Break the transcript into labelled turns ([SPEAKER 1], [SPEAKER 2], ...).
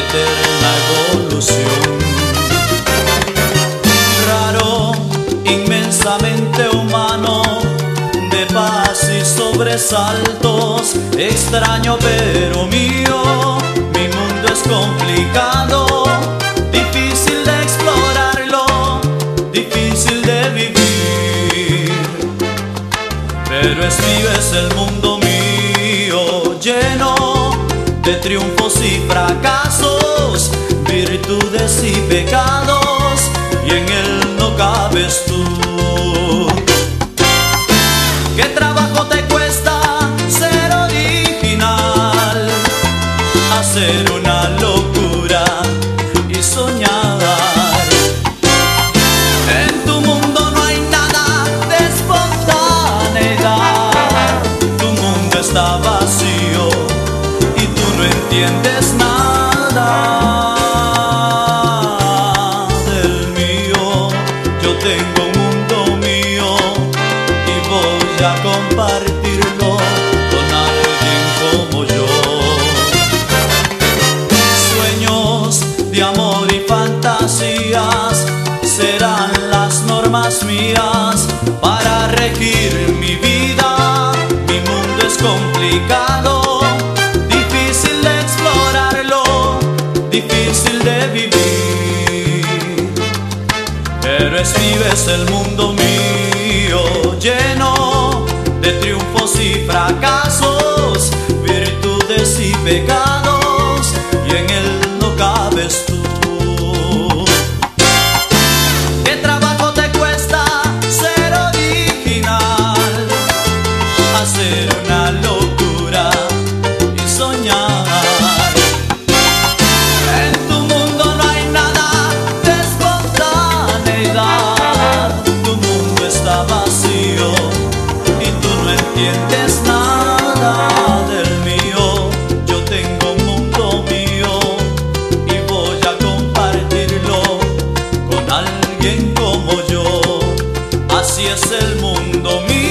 [SPEAKER 1] eterna evolución. Raro, inmensamente humano, de paz y sobresaltos, extraño pero mío, mi mundo es complicado, difícil de explorarlo, difícil de vivir. Pero es mío, es el mundo mío, lleno de triunfos y fracasos, pecados, y en él no cabes tú. ¿Qué trabajo te cuesta ser original? Hacer una locura normas mías para regir mi vida. Mi mundo es complicado, difícil de explorarlo, difícil de vivir. Pero es mío, es el mundo mío, lleno de triunfos y fracasos, virtudes y pecados, mundo mío.